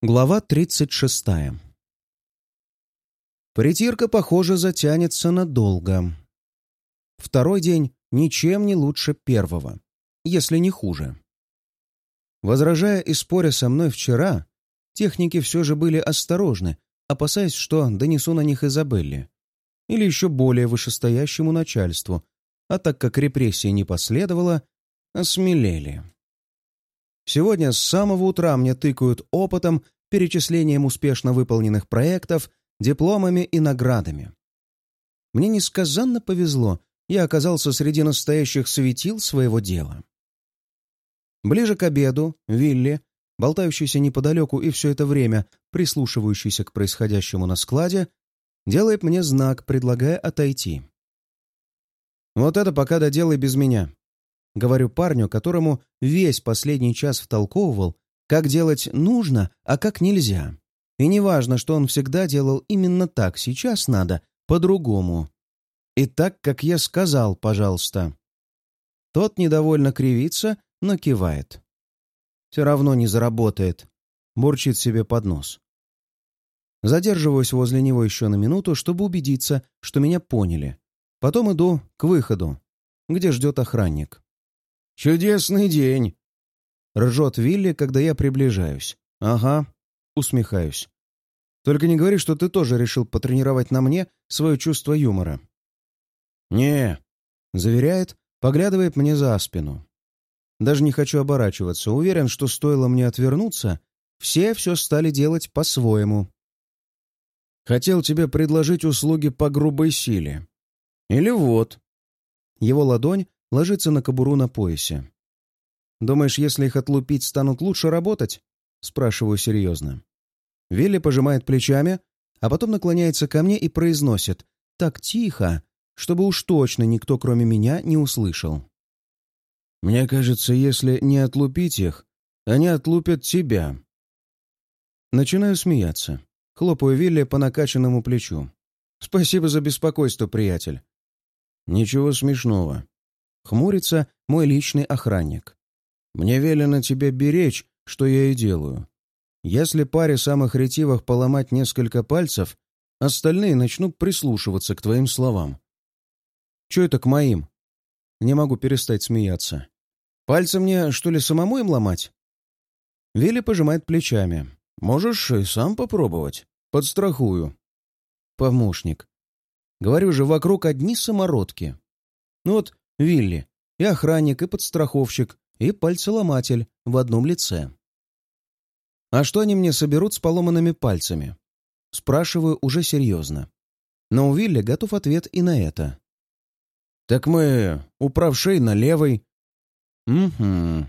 Глава 36. Притирка, похоже, затянется надолго. Второй день ничем не лучше первого, если не хуже. Возражая и споря со мной вчера, техники все же были осторожны, опасаясь, что донесу на них Изабелле или еще более вышестоящему начальству, а так как репрессии не последовало, осмелели. Сегодня с самого утра мне тыкают опытом, перечислением успешно выполненных проектов, дипломами и наградами. Мне несказанно повезло, я оказался среди настоящих светил своего дела. Ближе к обеду Вилли, болтающийся неподалеку и все это время прислушивающийся к происходящему на складе, делает мне знак, предлагая отойти. «Вот это пока доделай без меня», Говорю парню, которому весь последний час втолковывал, как делать нужно, а как нельзя. И неважно, что он всегда делал именно так, сейчас надо по-другому. И так, как я сказал, пожалуйста. Тот недовольно кривится, но кивает. Все равно не заработает. Бурчит себе под нос. Задерживаюсь возле него еще на минуту, чтобы убедиться, что меня поняли. Потом иду к выходу, где ждет охранник. «Чудесный день!» Ржет Вилли, когда я приближаюсь. «Ага», усмехаюсь. «Только не говори, что ты тоже решил потренировать на мне свое чувство юмора». «Не», — заверяет, поглядывает мне за спину. Даже не хочу оборачиваться. Уверен, что стоило мне отвернуться, все все стали делать по-своему. Хотел тебе предложить услуги по грубой силе. Или вот. Его ладонь ложится на кобуру на поясе. «Думаешь, если их отлупить, станут лучше работать?» Спрашиваю серьезно. Вилли пожимает плечами, а потом наклоняется ко мне и произносит так тихо, чтобы уж точно никто, кроме меня, не услышал. «Мне кажется, если не отлупить их, они отлупят тебя». Начинаю смеяться. Хлопаю Вилли по накачанному плечу. «Спасибо за беспокойство, приятель». «Ничего смешного. Хмурится мой личный охранник. «Мне велено тебя беречь, что я и делаю. Если паре самых ретивых поломать несколько пальцев, остальные начнут прислушиваться к твоим словам». «Че это к моим?» Не могу перестать смеяться. «Пальцы мне, что ли, самому им ломать?» Вилли пожимает плечами. «Можешь и сам попробовать. Подстрахую». «Помощник. Говорю же, вокруг одни самородки. Ну вот Вилли. И охранник, и подстраховщик, и пальцеломатель в одном лице. А что они мне соберут с поломанными пальцами? Спрашиваю уже серьезно. Но у Вилли готов ответ и на это. «Так мы у правшей на левой». «Угу».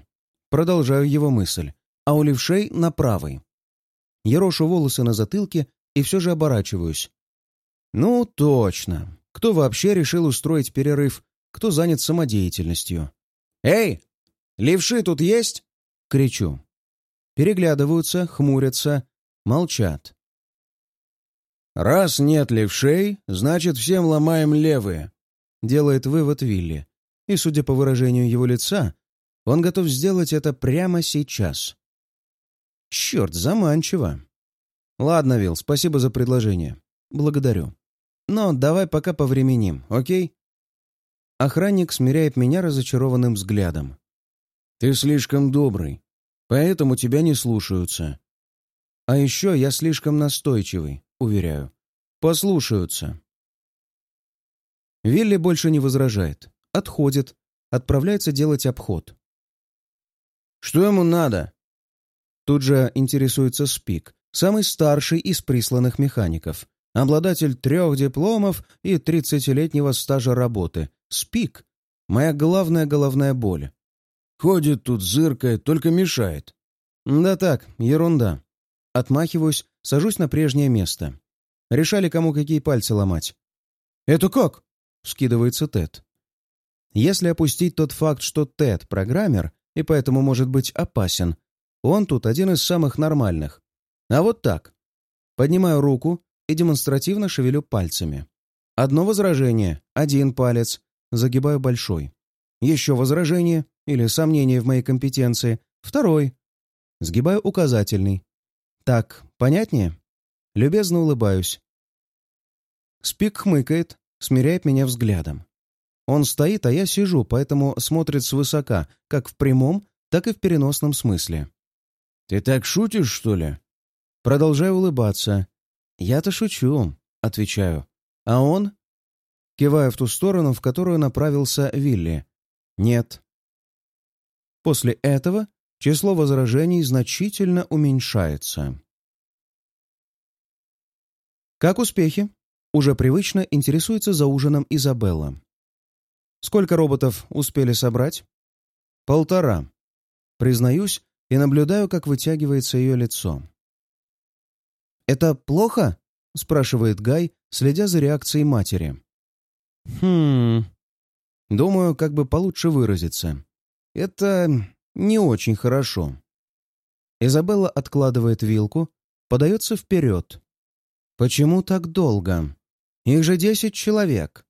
Продолжаю его мысль. А у левшей на правой. Ерошу волосы на затылке и все же оборачиваюсь. «Ну, точно. Кто вообще решил устроить перерыв кто занят самодеятельностью. «Эй, левши тут есть?» — кричу. Переглядываются, хмурятся, молчат. «Раз нет левшей, значит, всем ломаем левые», — делает вывод Вилли. И, судя по выражению его лица, он готов сделать это прямо сейчас. Черт, заманчиво. Ладно, Вилл, спасибо за предложение. Благодарю. Но давай пока повременим, окей? Охранник смиряет меня разочарованным взглядом. «Ты слишком добрый, поэтому тебя не слушаются. А еще я слишком настойчивый, уверяю. Послушаются». Вилли больше не возражает, отходит, отправляется делать обход. «Что ему надо?» Тут же интересуется Спик, самый старший из присланных механиков, обладатель трех дипломов и тридцатилетнего стажа работы, Спик — моя главная головная боль. Ходит тут, зыркает, только мешает. Да так, ерунда. Отмахиваюсь, сажусь на прежнее место. Решали, кому какие пальцы ломать. «Это как?» — скидывается Тед. Если опустить тот факт, что Тед — программер, и поэтому может быть опасен, он тут один из самых нормальных. А вот так. Поднимаю руку и демонстративно шевелю пальцами. Одно возражение — один палец, Загибаю большой. Еще возражение или сомнение в моей компетенции. Второй. Сгибаю указательный. Так, понятнее? Любезно улыбаюсь. Спик хмыкает, смиряет меня взглядом. Он стоит, а я сижу, поэтому смотрит свысока, как в прямом, так и в переносном смысле. «Ты так шутишь, что ли?» Продолжаю улыбаться. «Я-то шучу», — отвечаю. «А он?» Киваю в ту сторону, в которую направился Вилли. «Нет». После этого число возражений значительно уменьшается. «Как успехи?» Уже привычно интересуется за ужином Изабелла. «Сколько роботов успели собрать?» «Полтора». Признаюсь и наблюдаю, как вытягивается ее лицо. «Это плохо?» — спрашивает Гай, следя за реакцией матери. «Хм...» Думаю, как бы получше выразиться. «Это не очень хорошо». Изабелла откладывает вилку, подается вперед. «Почему так долго? Их же десять человек.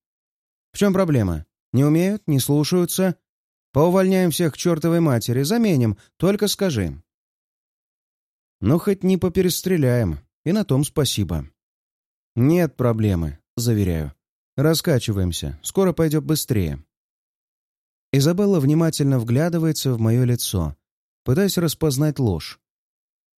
В чем проблема? Не умеют, не слушаются? Поувольняем всех к чертовой матери, заменим, только скажи». «Ну, хоть не поперестреляем, и на том спасибо». «Нет проблемы», — заверяю. «Раскачиваемся, скоро пойдет быстрее». Изабелла внимательно вглядывается в мое лицо, пытаясь распознать ложь.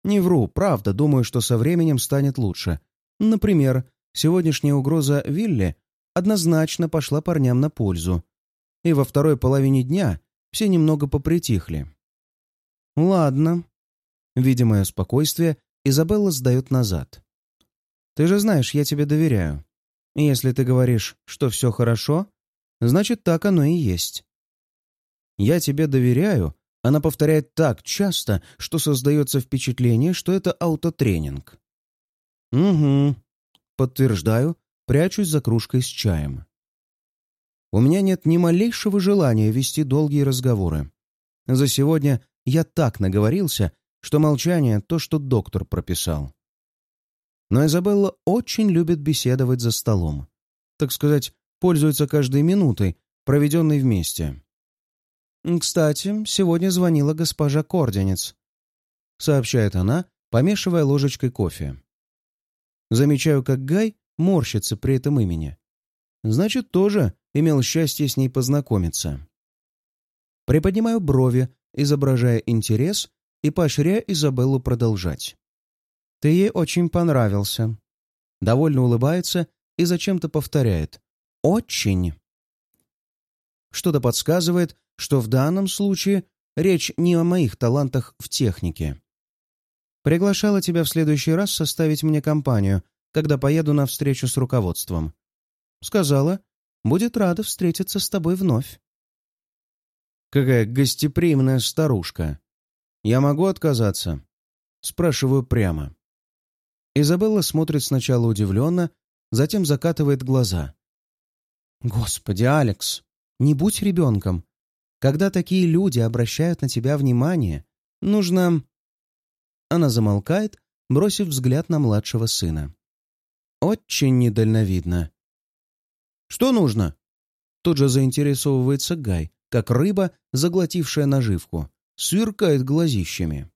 Не вру, правда, думаю, что со временем станет лучше. Например, сегодняшняя угроза Вилли однозначно пошла парням на пользу. И во второй половине дня все немного попритихли. «Ладно». Видя мое спокойствие, Изабелла сдает назад. «Ты же знаешь, я тебе доверяю. Если ты говоришь, что все хорошо, значит, так оно и есть». «Я тебе доверяю», она повторяет так часто, что создается впечатление, что это аутотренинг. «Угу», — подтверждаю, прячусь за кружкой с чаем. У меня нет ни малейшего желания вести долгие разговоры. За сегодня я так наговорился, что молчание — то, что доктор прописал. Но Изабелла очень любит беседовать за столом. Так сказать, пользуется каждой минутой, проведенной вместе. «Кстати, сегодня звонила госпожа Корденец», — сообщает она, помешивая ложечкой кофе. Замечаю, как Гай морщится при этом имени. Значит, тоже имел счастье с ней познакомиться. Приподнимаю брови, изображая интерес и поощряя Изабеллу продолжать. «Ты ей очень понравился». Довольно улыбается и зачем-то повторяет. «Очень». Что-то подсказывает, что в данном случае речь не о моих талантах в технике. Приглашала тебя в следующий раз составить мне компанию, когда поеду на встречу с руководством. Сказала, будет рада встретиться с тобой вновь. Какая гостеприимная старушка. Я могу отказаться? Спрашиваю прямо. Изабелла смотрит сначала удивленно, затем закатывает глаза. «Господи, Алекс, не будь ребенком. Когда такие люди обращают на тебя внимание, нужно...» Она замолкает, бросив взгляд на младшего сына. Очень недальновидно. «Что нужно?» Тут же заинтересовывается Гай, как рыба, заглотившая наживку, сверкает глазищами.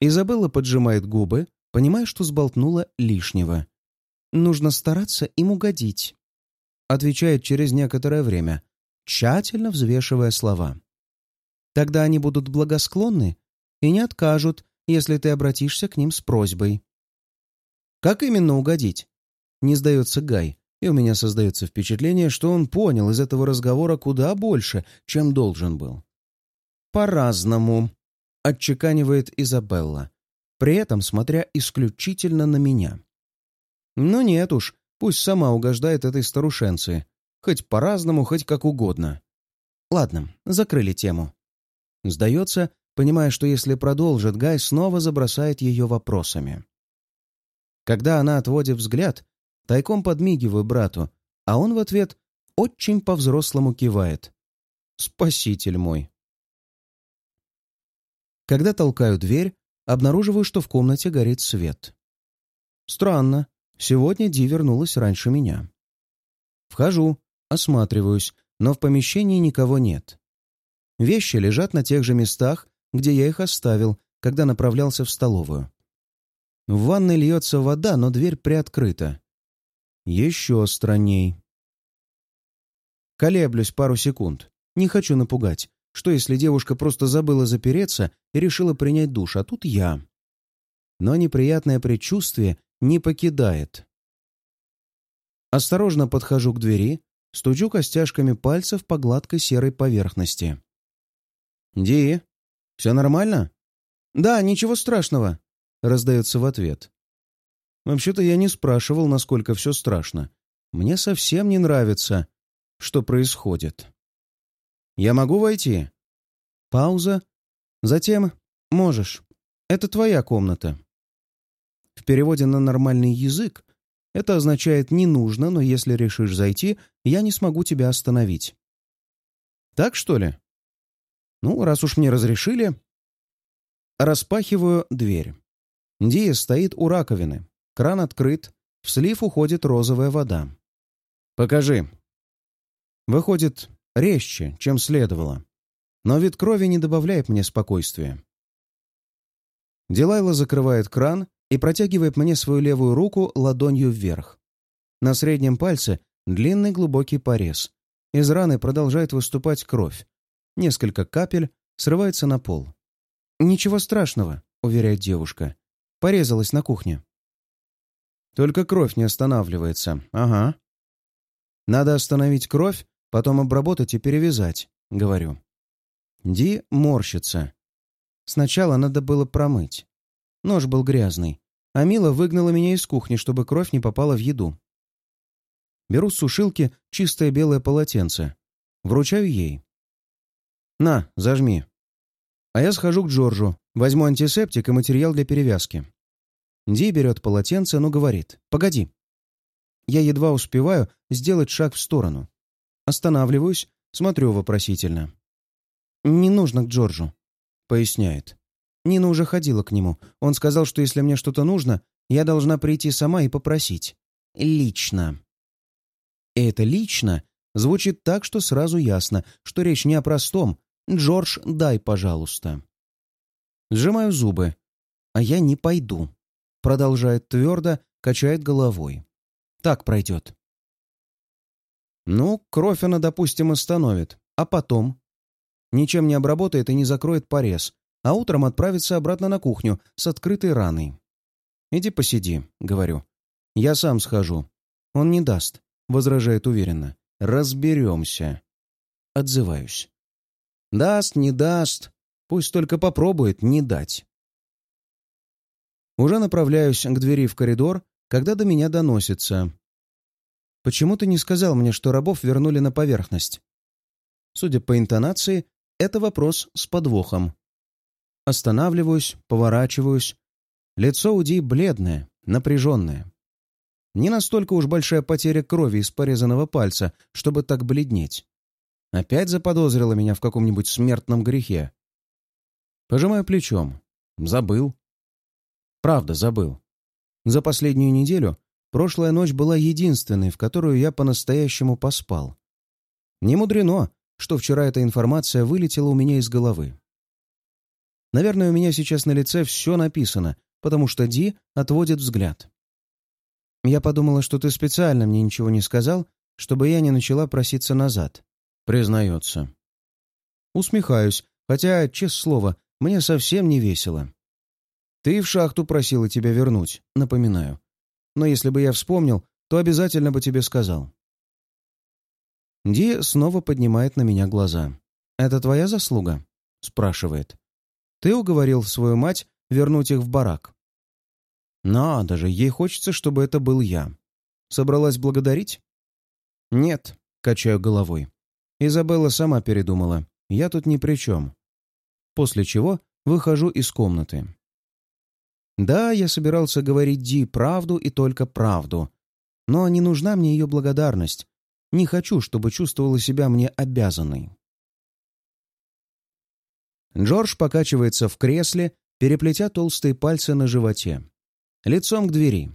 Изабелла поджимает губы, понимая, что сболтнула лишнего. «Нужно стараться им угодить», — отвечает через некоторое время, тщательно взвешивая слова. «Тогда они будут благосклонны и не откажут, если ты обратишься к ним с просьбой. Как именно угодить? Не сдается Гай, и у меня создается впечатление, что он понял из этого разговора куда больше, чем должен был. «По-разному», — отчеканивает Изабелла, при этом смотря исключительно на меня. «Ну нет уж, пусть сама угождает этой старушенции, хоть по-разному, хоть как угодно. Ладно, закрыли тему». Сдается, понимая, что если продолжит, Гай снова забросает ее вопросами. Когда она отводит взгляд, тайком подмигиваю брату, а он в ответ очень по-взрослому кивает. «Спаситель мой!» Когда толкаю дверь, обнаруживаю, что в комнате горит свет. Странно, сегодня Ди вернулась раньше меня. Вхожу, осматриваюсь, но в помещении никого нет. Вещи лежат на тех же местах, где я их оставил, когда направлялся в столовую. В ванной льется вода, но дверь приоткрыта. Еще странней. Колеблюсь пару секунд. Не хочу напугать. Что, если девушка просто забыла запереться и решила принять душ, а тут я? Но неприятное предчувствие не покидает. Осторожно подхожу к двери, стучу костяшками пальцев по гладкой серой поверхности. «Ди, все нормально?» «Да, ничего страшного», — раздается в ответ. «Вообще-то я не спрашивал, насколько все страшно. Мне совсем не нравится, что происходит». «Я могу войти?» Пауза. Затем «Можешь. Это твоя комната». В переводе на нормальный язык это означает «не нужно, но если решишь зайти, я не смогу тебя остановить». Так, что ли? Ну, раз уж мне разрешили... Распахиваю дверь. Дия стоит у раковины. Кран открыт. В слив уходит розовая вода. «Покажи». Выходит резче, чем следовало. Но вид крови не добавляет мне спокойствия. Дилайла закрывает кран и протягивает мне свою левую руку ладонью вверх. На среднем пальце длинный глубокий порез. Из раны продолжает выступать кровь. Несколько капель срывается на пол. «Ничего страшного», — уверяет девушка. «Порезалась на кухне». Только кровь не останавливается. Ага. Надо остановить кровь, потом обработать и перевязать, говорю. Ди морщится. Сначала надо было промыть. Нож был грязный а Мила выгнала меня из кухни, чтобы кровь не попала в еду. Беру с сушилки чистое белое полотенце. Вручаю ей. «На, зажми». А я схожу к Джорджу, возьму антисептик и материал для перевязки. Ди берет полотенце, но говорит «Погоди». Я едва успеваю сделать шаг в сторону. Останавливаюсь, смотрю вопросительно. «Не нужно к Джорджу», — поясняет. Нина уже ходила к нему. Он сказал, что если мне что-то нужно, я должна прийти сама и попросить. Лично. И это «лично» звучит так, что сразу ясно, что речь не о простом «Джордж, дай, пожалуйста». Сжимаю зубы. А я не пойду. Продолжает твердо, качает головой. Так пройдет. Ну, кровь она, допустим, остановит. А потом? Ничем не обработает и не закроет порез, а утром отправиться обратно на кухню с открытой раной. «Иди посиди», — говорю. «Я сам схожу». «Он не даст», — возражает уверенно. «Разберемся». Отзываюсь. «Даст, не даст. Пусть только попробует не дать». Уже направляюсь к двери в коридор, когда до меня доносится. «Почему ты не сказал мне, что рабов вернули на поверхность?» Судя по интонации, это вопрос с подвохом. Останавливаюсь, поворачиваюсь. Лицо Уди бледное, напряженное. Не настолько уж большая потеря крови из порезанного пальца, чтобы так бледнеть. Опять заподозрила меня в каком-нибудь смертном грехе. Пожимаю плечом. Забыл. Правда, забыл. За последнюю неделю прошлая ночь была единственной, в которую я по-настоящему поспал. Не мудрено, что вчера эта информация вылетела у меня из головы. Наверное, у меня сейчас на лице все написано, потому что Ди отводит взгляд. Я подумала, что ты специально мне ничего не сказал, чтобы я не начала проситься назад. Признается. Усмехаюсь, хотя, честное слово, мне совсем не весело. Ты в шахту просила тебя вернуть, напоминаю. Но если бы я вспомнил, то обязательно бы тебе сказал. Ди снова поднимает на меня глаза. «Это твоя заслуга?» — спрашивает. Ты уговорил свою мать вернуть их в барак. Надо же, ей хочется, чтобы это был я. Собралась благодарить? Нет, качаю головой. Изабелла сама передумала. Я тут ни при чем. После чего выхожу из комнаты. Да, я собирался говорить Ди правду и только правду. Но не нужна мне ее благодарность. Не хочу, чтобы чувствовала себя мне обязанной. Джордж покачивается в кресле, переплетя толстые пальцы на животе. Лицом к двери.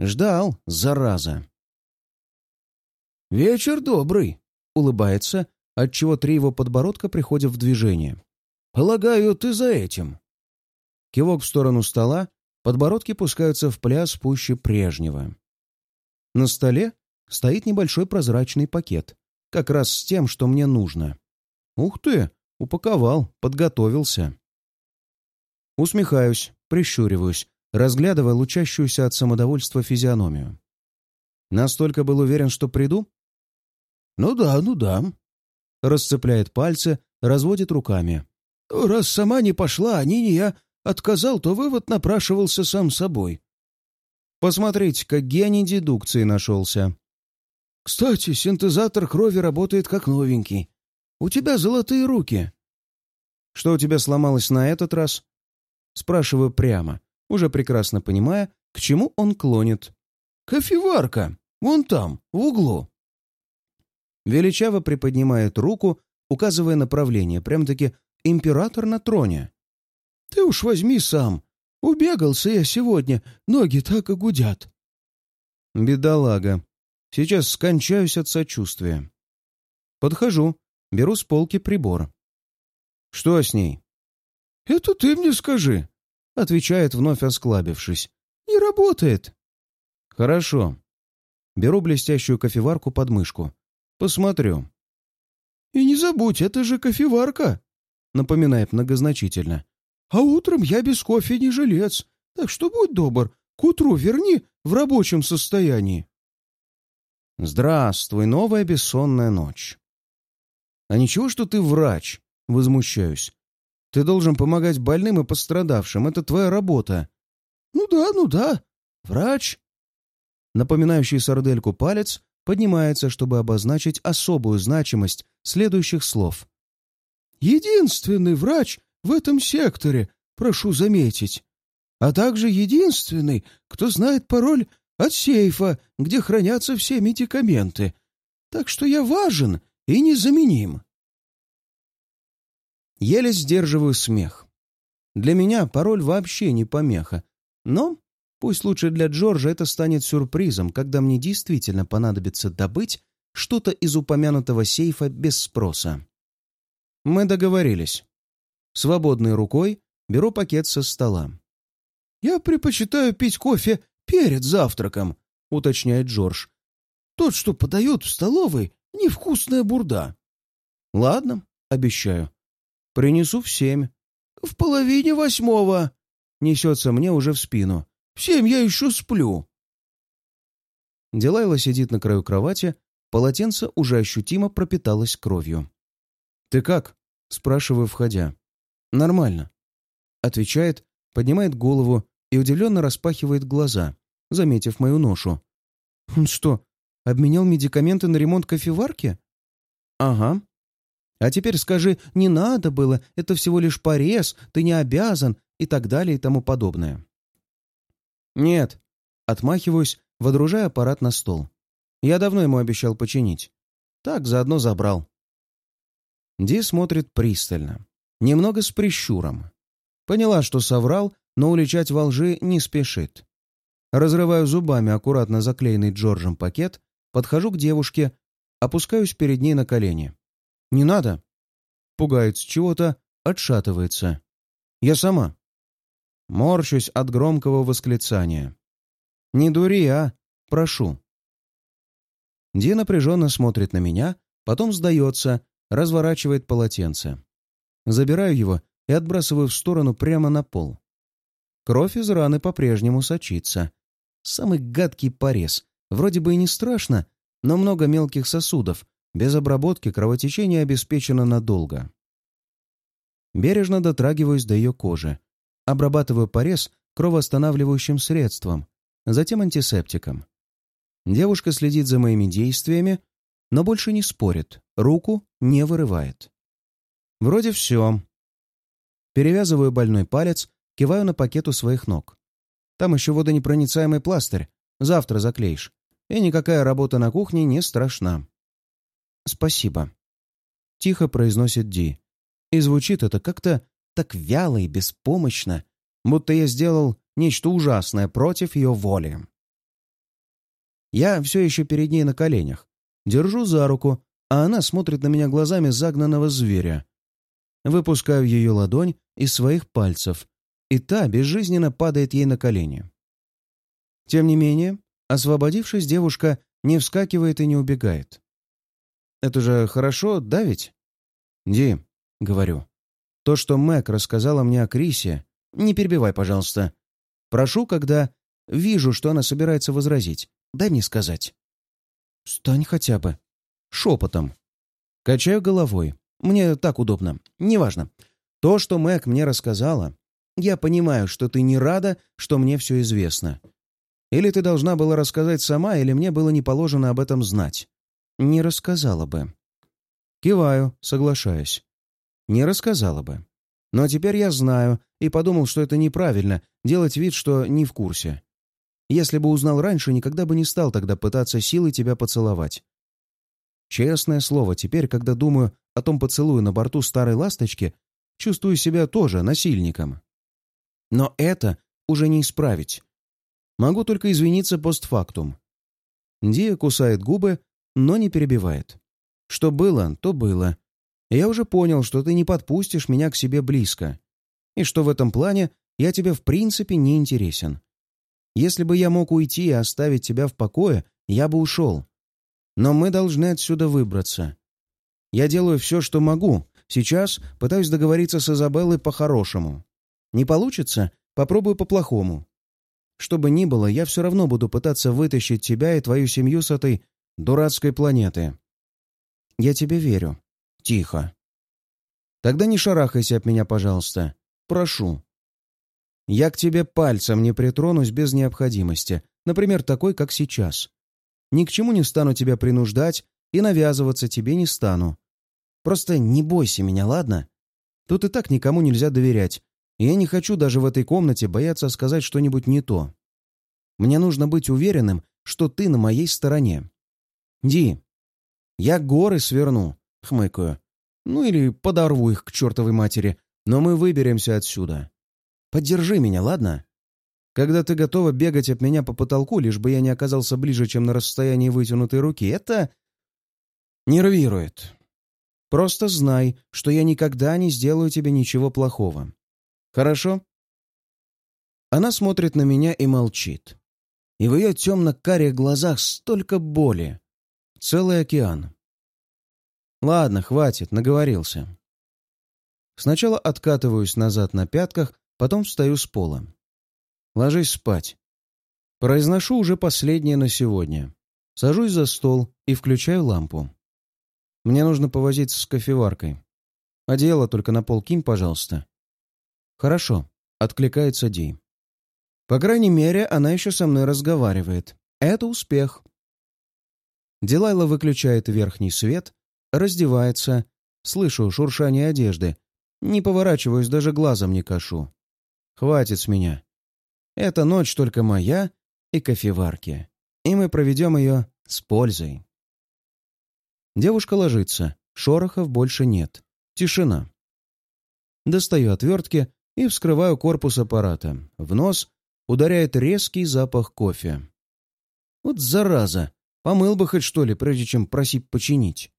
Ждал, зараза. «Вечер добрый», — улыбается, отчего три его подбородка приходят в движение. «Полагаю, ты за этим». Кивок в сторону стола, Подбородки пускаются в пляс пуще прежнего. На столе стоит небольшой прозрачный пакет, как раз с тем, что мне нужно. Ух ты! Упаковал, подготовился. Усмехаюсь, прищуриваюсь, разглядывая лучащуюся от самодовольства физиономию. Настолько был уверен, что приду? «Ну да, ну да», — расцепляет пальцы, разводит руками. «Раз сама не пошла, а не я отказал, то вывод напрашивался сам собой». Посмотрите, как гений дедукции нашелся. «Кстати, синтезатор крови работает как новенький. У тебя золотые руки». «Что у тебя сломалось на этот раз?» Спрашиваю прямо, уже прекрасно понимая, к чему он клонит. «Кофеварка! Вон там, в углу!» Величаво приподнимает руку, указывая направление, прям-таки император на троне. «Ты уж возьми сам. Убегался я сегодня, ноги так и гудят». «Бедолага. Сейчас скончаюсь от сочувствия». Подхожу, беру с полки прибор. «Что с ней?» «Это ты мне скажи», — отвечает, вновь осклабившись. «Не работает». «Хорошо». Беру блестящую кофеварку под мышку. «Посмотрю». «И не забудь, это же кофеварка», — напоминает многозначительно. «А утром я без кофе не жилец, так что будь добр, к утру верни в рабочем состоянии». «Здравствуй, новая бессонная ночь». «А ничего, что ты врач?» — возмущаюсь. Ты должен помогать больным и пострадавшим. Это твоя работа». «Ну да, ну да. Врач». Напоминающий сардельку палец поднимается, чтобы обозначить особую значимость следующих слов. «Единственный врач в этом секторе, прошу заметить, а также единственный, кто знает пароль от сейфа, где хранятся все медикаменты. Так что я важен и незаменим». Еле сдерживаю смех. Для меня пароль вообще не помеха. Но пусть лучше для Джорджа это станет сюрпризом, когда мне действительно понадобится добыть что-то из упомянутого сейфа без спроса. Мы договорились. Свободной рукой беру пакет со стола. «Я предпочитаю пить кофе перед завтраком», — уточняет Джордж. «Тот, что подают в столовой, невкусная бурда». «Ладно, обещаю. Принесу в семь. В половине восьмого. Несется мне уже в спину. В семь я еще сплю. Дилайла сидит на краю кровати, полотенце уже ощутимо пропиталось кровью. «Ты как?» — спрашиваю, входя. «Нормально», — отвечает, поднимает голову и удивленно распахивает глаза, заметив мою ношу. «Он что, обменял медикаменты на ремонт кофеварки?» «Ага», а теперь скажи, не надо было, это всего лишь порез, ты не обязан и так далее и тому подобное. Нет, отмахиваюсь, водружая аппарат на стол. Я давно ему обещал починить. Так, заодно забрал. Ди смотрит пристально, немного с прищуром. Поняла, что соврал, но уличать во лжи не спешит. Разрываю зубами аккуратно заклеенный Джорджем пакет, подхожу к девушке, опускаюсь перед ней на колени. «Не надо!» Пугается чего-то, отшатывается. «Я сама!» Морщусь от громкого восклицания. «Не дури, а! Прошу!» Ди напряженно смотрит на меня, потом сдается, разворачивает полотенце. Забираю его и отбрасываю в сторону прямо на пол. Кровь из раны по-прежнему сочится. Самый гадкий порез. Вроде бы и не страшно, но много мелких сосудов, без обработки кровотечение обеспечено надолго. Бережно дотрагиваюсь до ее кожи. Обрабатываю порез кровоостанавливающим средством, затем антисептиком. Девушка следит за моими действиями, но больше не спорит, руку не вырывает. Вроде все. Перевязываю больной палец, киваю на пакет у своих ног. Там еще водонепроницаемый пластырь, завтра заклеишь. И никакая работа на кухне не страшна. «Спасибо», — тихо произносит Ди. И звучит это как-то так вяло и беспомощно, будто я сделал нечто ужасное против ее воли. Я все еще перед ней на коленях, держу за руку, а она смотрит на меня глазами загнанного зверя. Выпускаю ее ладонь из своих пальцев, и та безжизненно падает ей на колени. Тем не менее, освободившись, девушка не вскакивает и не убегает. «Это же хорошо, да ведь?» «Ди», — говорю, — «то, что Мэг рассказала мне о Крисе, не перебивай, пожалуйста. Прошу, когда вижу, что она собирается возразить, дай мне сказать». «Стань хотя бы». Шепотом. Качаю головой. Мне так удобно. Неважно. То, что Мэг мне рассказала, я понимаю, что ты не рада, что мне все известно. Или ты должна была рассказать сама, или мне было не положено об этом знать. Не рассказала бы. Киваю, соглашаюсь. Не рассказала бы. Но теперь я знаю и подумал, что это неправильно — делать вид, что не в курсе. Если бы узнал раньше, никогда бы не стал тогда пытаться силой тебя поцеловать. Честное слово, теперь, когда думаю о том поцелуе на борту старой ласточки, чувствую себя тоже насильником. Но это уже не исправить. Могу только извиниться постфактум. Дия кусает губы, но не перебивает. Что было, то было. Я уже понял, что ты не подпустишь меня к себе близко. И что в этом плане я тебе в принципе не интересен. Если бы я мог уйти и оставить тебя в покое, я бы ушел. Но мы должны отсюда выбраться. Я делаю все, что могу. Сейчас пытаюсь договориться с Изабеллой по-хорошему. Не получится? Попробую по-плохому. Что бы ни было, я все равно буду пытаться вытащить тебя и твою семью с этой дурацкой планеты. Я тебе верю. Тихо. Тогда не шарахайся от меня, пожалуйста. Прошу. Я к тебе пальцем не притронусь без необходимости, например, такой, как сейчас. Ни к чему не стану тебя принуждать и навязываться тебе не стану. Просто не бойся меня, ладно? Тут и так никому нельзя доверять, и я не хочу даже в этой комнате бояться сказать что-нибудь не то. Мне нужно быть уверенным, что ты на моей стороне. Ди, я горы сверну, хмыкаю. Ну или подорву их к чертовой матери, но мы выберемся отсюда. Поддержи меня, ладно? Когда ты готова бегать от меня по потолку, лишь бы я не оказался ближе, чем на расстоянии вытянутой руки, это нервирует. Просто знай, что я никогда не сделаю тебе ничего плохого. Хорошо?» Она смотрит на меня и молчит. И в ее темно-карих глазах столько боли. Целый океан. Ладно, хватит, наговорился. Сначала откатываюсь назад на пятках, потом встаю с пола. Ложись спать. Произношу уже последнее на сегодня. Сажусь за стол и включаю лампу. Мне нужно повозиться с кофеваркой. Одеяло только на пол кинь, пожалуйста. «Хорошо», — откликается Ди. «По крайней мере, она еще со мной разговаривает. Это успех». Дилайла выключает верхний свет, раздевается, слышу шуршание одежды, не поворачиваюсь, даже глазом не кашу. Хватит с меня. Эта ночь только моя и кофеварки, и мы проведем ее с пользой. Девушка ложится, шорохов больше нет. Тишина. Достаю отвертки и вскрываю корпус аппарата. В нос ударяет резкий запах кофе. Вот зараза! Помыл бы хоть что ли, прежде чем просить починить.